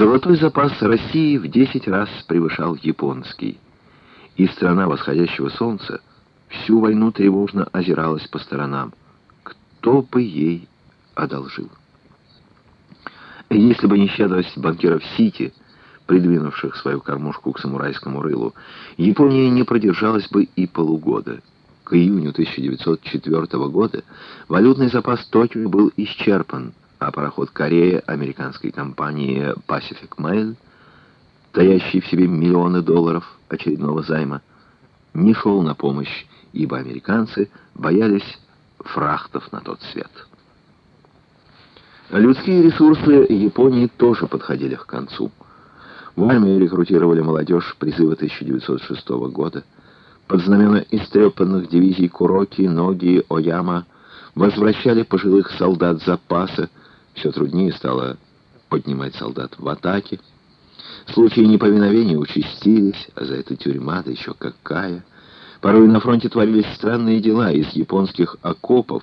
Золотой запас России в 10 раз превышал японский. И страна восходящего солнца всю войну тревожно озиралась по сторонам. Кто бы ей одолжил? Если бы не щедрость банкиров Сити, придвинувших свою кормушку к самурайскому рылу, Япония не продержалась бы и полугода. К июню 1904 года валютный запас Токио был исчерпан, а пароход Корея американской компании Pacific Mail, таящий в себе миллионы долларов очередного займа, не шел на помощь, ибо американцы боялись фрахтов на тот свет. Людские ресурсы Японии тоже подходили к концу. В армию рекрутировали молодежь призыва 1906 года. Под знамена истрепанных дивизий Куроки, Ноги, Ояма возвращали пожилых солдат запаса. Все труднее стало поднимать солдат в атаке. Случаи неповиновения участились, а за это тюрьма, да еще какая. Порой на фронте творились странные дела из японских окопов,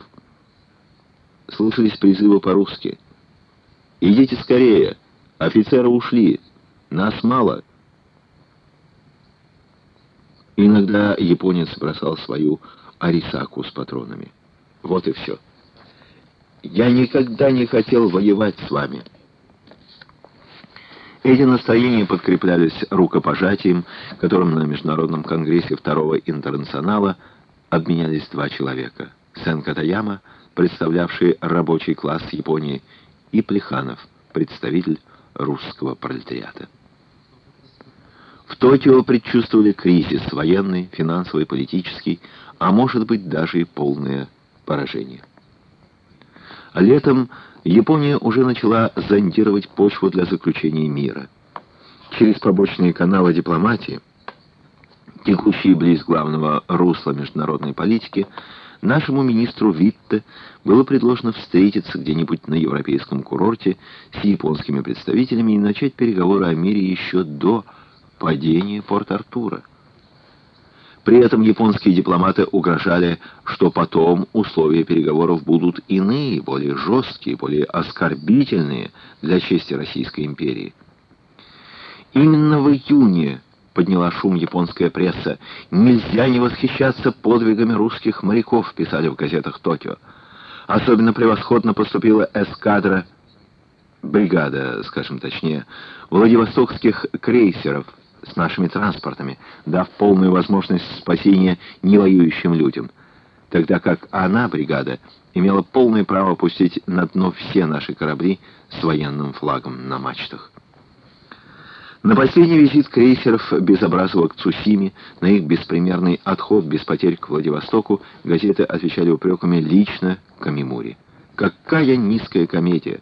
слышались призывы по-русски. «Идите скорее! Офицеры ушли! Нас мало!» Иногда японец бросал свою арисаку с патронами. Вот и все. «Я никогда не хотел воевать с вами!» Эти настроения подкреплялись рукопожатием, которым на Международном конгрессе Второго интернационала обменялись два человека. Сен Катаяма — представлявший рабочий класс Японии, и Плеханов, представитель русского пролетариата. В Токио предчувствовали кризис военный, финансовый, политический, а может быть даже и полное поражение. Летом Япония уже начала зондировать почву для заключения мира. Через побочные каналы дипломатии, текущие близ главного русла международной политики, Нашему министру Витте было предложено встретиться где-нибудь на европейском курорте с японскими представителями и начать переговоры о мире еще до падения Порт-Артура. При этом японские дипломаты угрожали, что потом условия переговоров будут иные, более жесткие, более оскорбительные для чести Российской империи. Именно в июне подняла шум японская пресса. «Нельзя не восхищаться подвигами русских моряков», писали в газетах Токио. Особенно превосходно поступила эскадра, бригада, скажем точнее, владивостокских крейсеров с нашими транспортами, дав полную возможность спасения невоюющим людям, тогда как она, бригада, имела полное право пустить на дно все наши корабли с военным флагом на мачтах. На последний визит крейсеров Безобразова к Цусиме, на их беспримерный отход без потерь к Владивостоку, газеты отвечали упреками лично Камимури. Какая низкая комедия!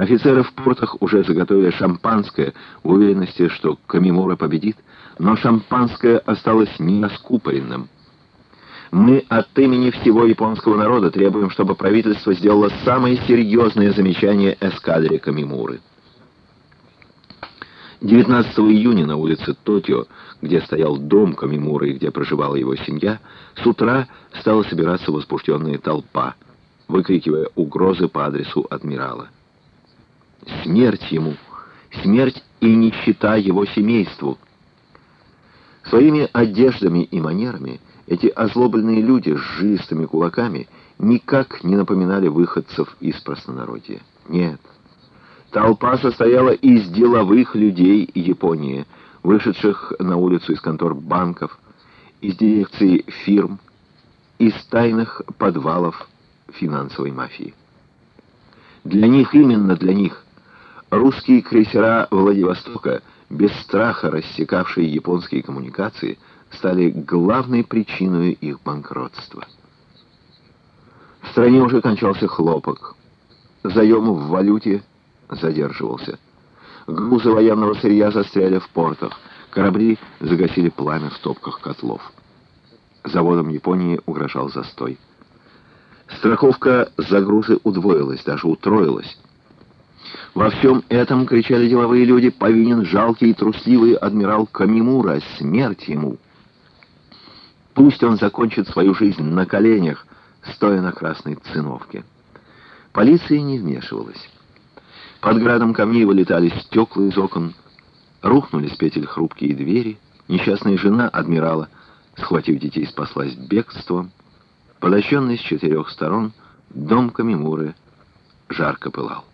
Офицеры в портах уже заготовили шампанское в уверенности, что Камимура победит, но шампанское осталось нераскупоренным. Мы от имени всего японского народа требуем, чтобы правительство сделало самое серьезное замечание эскадре Камимуры. 19 июня на улице Токио, где стоял дом Камимуры и где проживала его семья, с утра стала собираться возбужденная толпа, выкрикивая угрозы по адресу адмирала. «Смерть ему! Смерть и нищета его семейству!» Своими одеждами и манерами эти озлобленные люди с жилистыми кулаками никак не напоминали выходцев из простонародья. Нет, Толпа состояла из деловых людей Японии, вышедших на улицу из контор банков, из дирекций фирм, из тайных подвалов финансовой мафии. Для них, именно для них, русские крейсера Владивостока, без страха рассекавшие японские коммуникации, стали главной причиной их банкротства. В стране уже кончался хлопок. Заем в валюте – задерживался. Грузы военного сырья застряли в портах. Корабли загасили пламя в топках котлов. Заводам Японии угрожал застой. Страховка за грузы удвоилась, даже утроилась. Во всем этом, кричали деловые люди, повинен жалкий и трусливый адмирал Камимура, смерть ему. Пусть он закончит свою жизнь на коленях, стоя на красной циновке. Полиция не вмешивалась. Под градом камней вылетали стекла из окон, рухнули с петель хрупкие двери. Несчастная жена адмирала, схватив детей, спаслась бегством. Подощенный с четырех сторон, дом Камимуры жарко пылал.